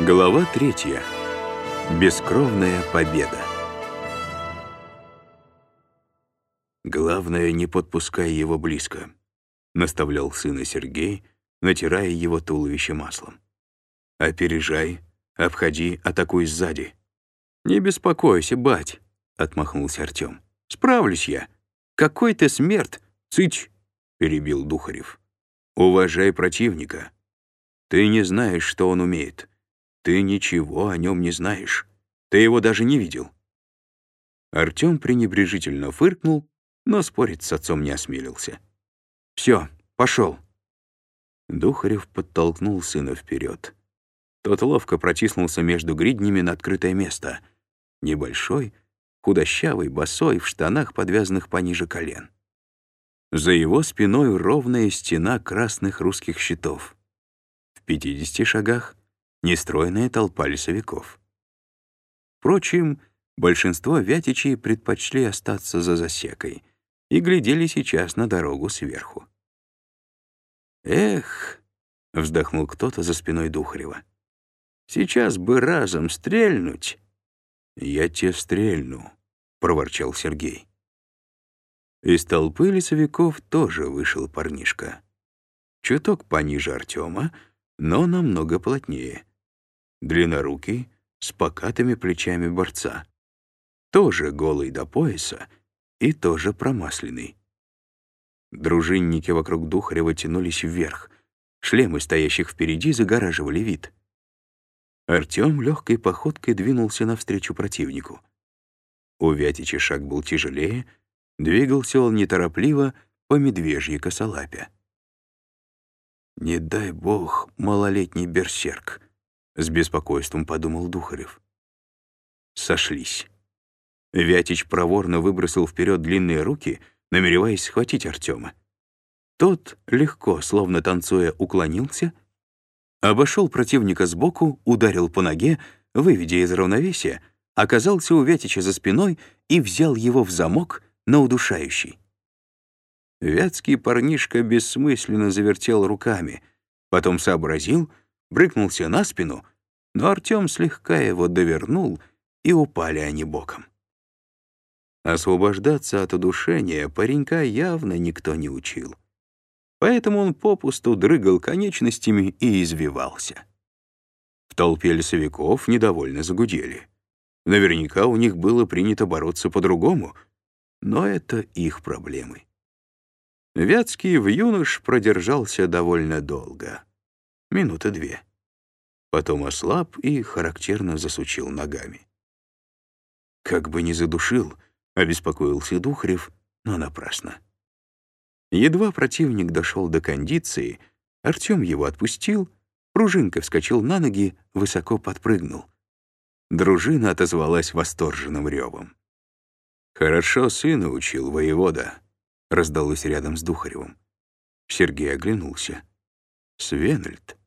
Глава третья. Бескровная победа. «Главное, не подпускай его близко», — наставлял сына Сергей, натирая его туловище маслом. «Опережай, обходи, атакуй сзади». «Не беспокойся, бать», — отмахнулся Артем. «Справлюсь я. Какой ты смерть, цыч!» — перебил Духарев. «Уважай противника. Ты не знаешь, что он умеет. Ты ничего о нем не знаешь. Ты его даже не видел». Артем пренебрежительно фыркнул, но спорить с отцом не осмелился. «Все, пошел». Духарев подтолкнул сына вперед. Тот ловко протиснулся между гриднями на открытое место. Небольшой, худощавый, босой, в штанах, подвязанных пониже колен. За его спиной ровная стена красных русских щитов. В 50 шагах — нестройная толпа лесовиков. Впрочем, большинство вятичей предпочли остаться за засекой и глядели сейчас на дорогу сверху. «Эх!» — вздохнул кто-то за спиной Духарева. «Сейчас бы разом стрельнуть!» «Я тебе стрельну», — проворчал Сергей. Из толпы лесовиков тоже вышел парнишка. Чуток пониже Артема, но намного плотнее. Длиннорукий, с покатыми плечами борца. Тоже голый до пояса и тоже промасленный. Дружинники вокруг Духарева тянулись вверх. Шлемы, стоящих впереди, загораживали вид. Артем легкой походкой двинулся навстречу противнику. У Вятича шаг был тяжелее — Двигался он неторопливо по медвежьей косолапе. «Не дай бог, малолетний берсерк», — с беспокойством подумал Духарев. Сошлись. Вятич проворно выбросил вперед длинные руки, намереваясь схватить Артема. Тот легко, словно танцуя, уклонился, обошел противника сбоку, ударил по ноге, выведя из равновесия, оказался у Вятича за спиной и взял его в замок, на удушающий. Вятский парнишка бессмысленно завертел руками, потом сообразил, брыкнулся на спину, но Артем слегка его довернул, и упали они боком. Освобождаться от удушения паренька явно никто не учил. Поэтому он попусту дрыгал конечностями и извивался. В толпе лесовиков недовольно загудели. Наверняка у них было принято бороться по-другому — но это их проблемы. Вятский в юнош продержался довольно долго. Минуты две. Потом ослаб и характерно засучил ногами. Как бы не задушил, обеспокоился Духарев, но напрасно. Едва противник дошел до кондиции, Артем его отпустил, пружинка вскочил на ноги, высоко подпрыгнул. Дружина отозвалась восторженным ревом. «Хорошо сына учил, воевода», — раздалось рядом с Духаревым. Сергей оглянулся. «Свенельд».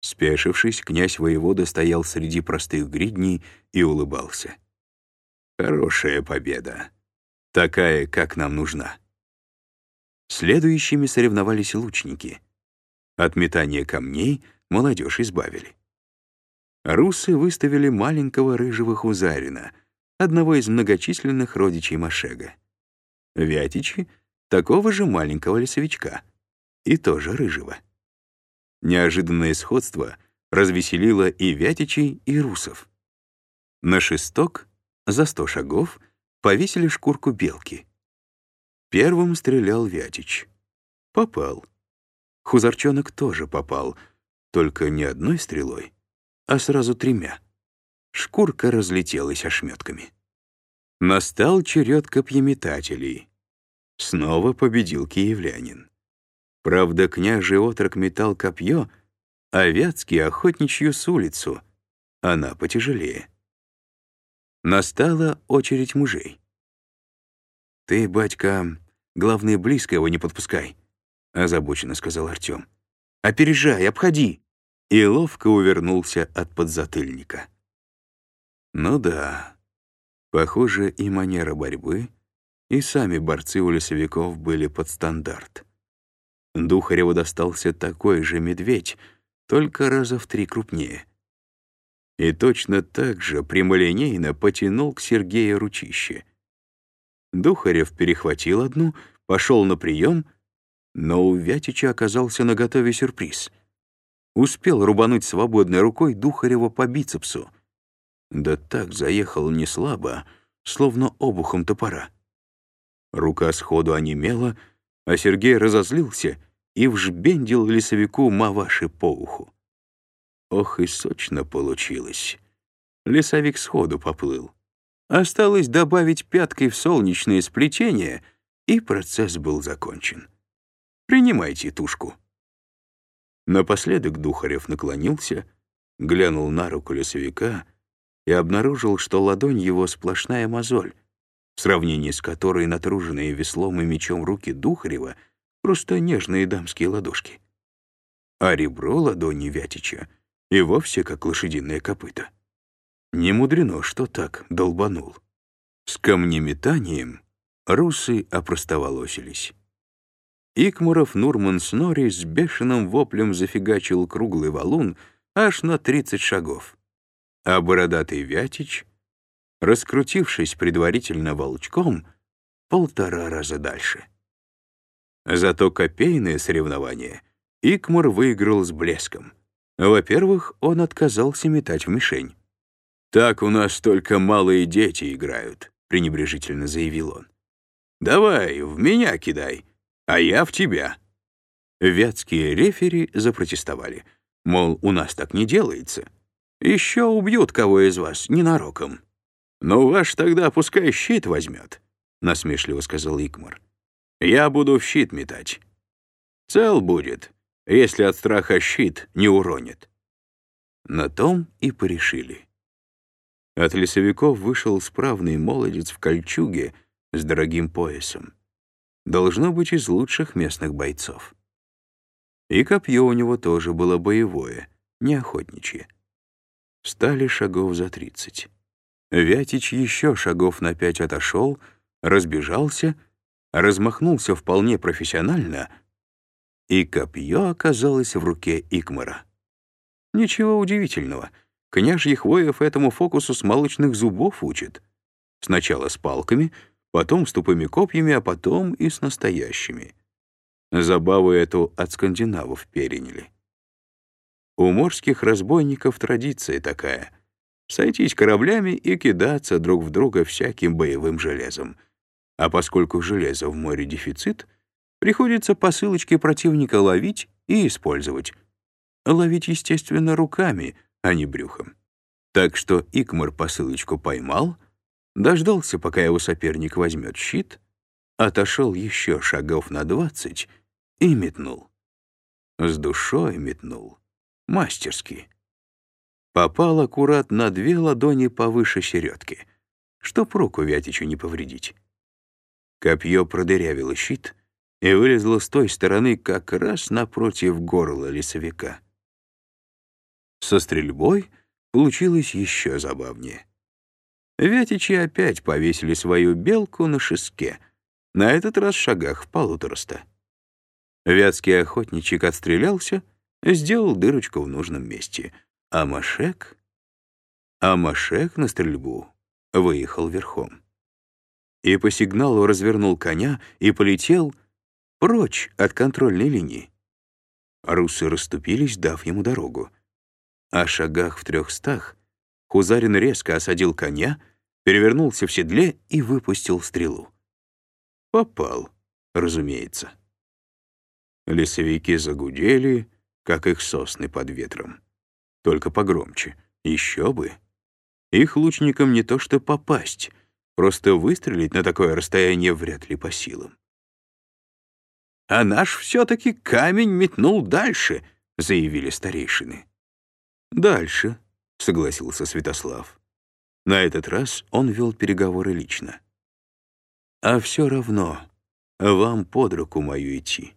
Спешившись, князь-воевода стоял среди простых гридней и улыбался. «Хорошая победа. Такая, как нам нужна». Следующими соревновались лучники. От метания камней молодежь избавили. Русы выставили маленького рыжего хузарина — одного из многочисленных родичей Машега. Вятичи — такого же маленького лесовичка, и тоже рыжего. Неожиданное сходство развеселило и Вятичей, и русов. На шесток, за сто шагов, повесили шкурку белки. Первым стрелял Вятич. Попал. Хузарчонок тоже попал, только не одной стрелой, а сразу тремя — шкурка разлетелась ошметками. Настал черед копьеметателей. Снова победил киевлянин. Правда, княжий отрок метал копье, а Вятский — охотничью с улицу. Она потяжелее. Настала очередь мужей. «Ты, батька, главное, близко его не подпускай», — озабоченно сказал Артем. «Опережай, обходи!» И ловко увернулся от подзатыльника. Ну да, похоже, и манера борьбы, и сами борцы у лесовиков были под стандарт. Духареву достался такой же медведь, только раза в три крупнее. и точно так же прямолинейно потянул к Сергею ручище. Духарев перехватил одну, пошел на прием, но у Вятича оказался наготове сюрприз. Успел рубануть свободной рукой Духарева по бицепсу. Да так заехал не слабо, словно обухом топора. Рука сходу онемела, а Сергей разозлился и вжбендил лесовику маваши по уху. Ох и сочно получилось. Лесовик сходу поплыл. Осталось добавить пяткой в солнечное сплетение, и процесс был закончен. Принимайте тушку. Напоследок Духарев наклонился, глянул на руку лесовика и обнаружил, что ладонь его сплошная мозоль, в сравнении с которой натруженные веслом и мечом руки Духарева просто нежные дамские ладошки. А ребро ладони Вятича и вовсе как лошадиное копыто. Не мудрено, что так долбанул. С камнеметанием русы опростоволосились. Икмуров Нурман Снори с бешеным воплем зафигачил круглый валун аж на 30 шагов. А бородатый Вятич, раскрутившись предварительно волчком, полтора раза дальше. Зато копейное соревнование Икмур выиграл с блеском. Во-первых, он отказался метать в мишень. «Так у нас только малые дети играют», — пренебрежительно заявил он. «Давай, в меня кидай, а я в тебя». Вятские рефери запротестовали. Мол, у нас так не делается. Еще убьют кого из вас ненароком. «Ну, ваш тогда пускай щит возьмет», — насмешливо сказал Икмар. «Я буду в щит метать. Цел будет, если от страха щит не уронит». На том и порешили. От лесовиков вышел справный молодец в кольчуге с дорогим поясом. Должно быть из лучших местных бойцов. И копье у него тоже было боевое, не охотничье. Стали шагов за тридцать. Вятич еще шагов на пять отошел, разбежался, размахнулся вполне профессионально, и копье оказалось в руке Икмара. Ничего удивительного — Княжьих воев этому фокусу с молочных зубов учат. Сначала с палками, потом с тупыми копьями, а потом и с настоящими. Забаву эту от скандинавов переняли. У морских разбойников традиция такая — сойтись кораблями и кидаться друг в друга всяким боевым железом. А поскольку железа в море дефицит, приходится посылочки противника ловить и использовать. Ловить, естественно, руками — а не брюхом. Так что Икмар посылочку поймал, дождался, пока его соперник возьмет щит, отошел еще шагов на двадцать и метнул. С душой метнул. Мастерски. Попал аккурат на две ладони повыше середки, чтоб руку Вятичу не повредить. Копье продырявило щит и вылезло с той стороны как раз напротив горла лесовика. Со стрельбой получилось еще забавнее. Вятичи опять повесили свою белку на шеске, на этот раз в шагах в полутораста. Вятский охотничек отстрелялся, сделал дырочку в нужном месте, а Машек... А Машек на стрельбу выехал верхом. И по сигналу развернул коня и полетел прочь от контрольной линии. Русы расступились, дав ему дорогу. О шагах в трехстах Хузарин резко осадил коня, перевернулся в седле и выпустил стрелу. Попал, разумеется. Лесовики загудели, как их сосны под ветром. Только погромче. Еще бы. Их лучникам не то что попасть, просто выстрелить на такое расстояние вряд ли по силам. «А наш все-таки камень метнул дальше», — заявили старейшины. «Дальше», — согласился Святослав. На этот раз он вел переговоры лично. «А все равно вам под руку мою идти».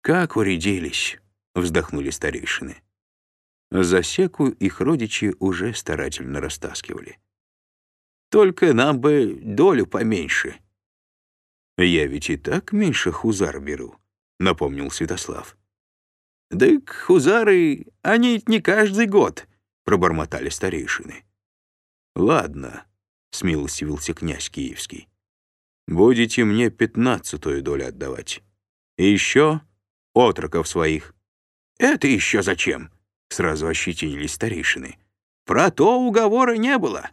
«Как урядились», — вздохнули старейшины. Засеку их родичи уже старательно растаскивали. «Только нам бы долю поменьше». «Я ведь и так меньше хузар беру», — напомнил Святослав. «Дык, хузары, они не каждый год. пробормотали старейшины. «Ладно», — смилостивился князь Киевский. «Будете мне пятнадцатую долю отдавать. И еще отроков своих». «Это еще зачем?» — сразу ощетинились старейшины. «Про то уговора не было».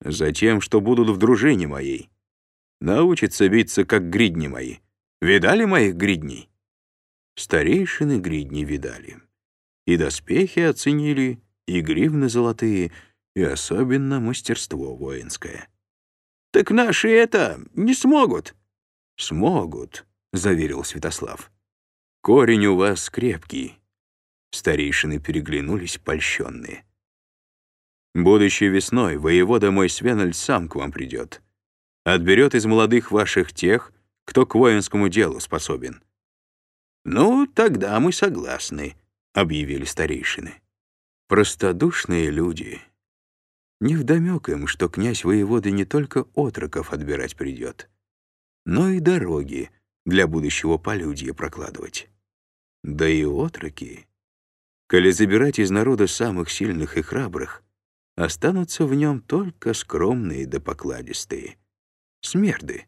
«Затем, что будут в дружине моей. Научатся биться, как гридни мои. Видали моих гридней?» Старейшины гридни видали. И доспехи оценили, и гривны золотые, и особенно мастерство воинское. «Так наши это не смогут». «Смогут», — заверил Святослав. «Корень у вас крепкий». Старейшины переглянулись, польщенные. «Будущей весной воевода мой Свенальд сам к вам придет. Отберет из молодых ваших тех, кто к воинскому делу способен». «Ну, тогда мы согласны», — объявили старейшины. Простодушные люди. Невдомек им, что князь воеводы не только отроков отбирать придет, но и дороги для будущего полюдья прокладывать. Да и отроки, коли забирать из народа самых сильных и храбрых, останутся в нем только скромные да покладистые. Смерды.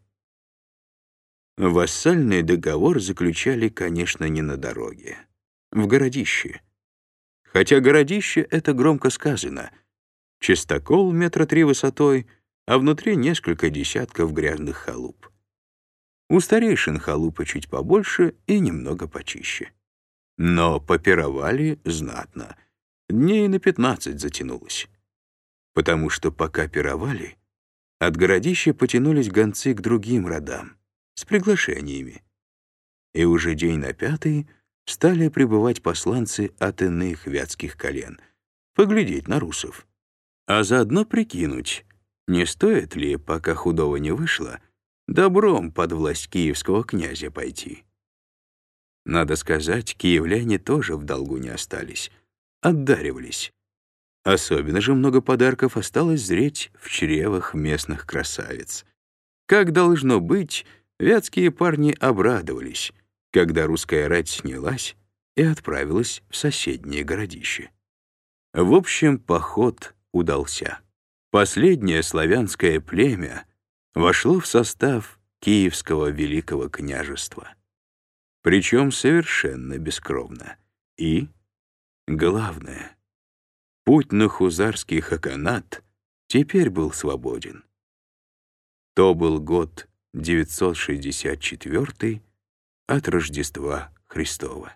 Вассальный договор заключали, конечно, не на дороге, в городище — Хотя городище — это громко сказано. Чистокол метра три высотой, а внутри несколько десятков грязных халуп. У старейшин халупы чуть побольше и немного почище. Но попировали знатно. Дней на пятнадцать затянулось. Потому что пока пировали, от городища потянулись гонцы к другим родам с приглашениями. И уже день на пятый — стали прибывать посланцы от иных вятских колен, поглядеть на русов, а заодно прикинуть, не стоит ли, пока худого не вышло, добром под власть киевского князя пойти. Надо сказать, киевляне тоже в долгу не остались, отдаривались. Особенно же много подарков осталось зреть в чревах местных красавиц. Как должно быть, вятские парни обрадовались, когда русская рать снялась и отправилась в соседнее городище. В общем, поход удался. Последнее славянское племя вошло в состав Киевского Великого княжества. Причем совершенно бескровно. И, главное, путь на хузарский хаканат теперь был свободен. То был год 964 от Рождества Христова.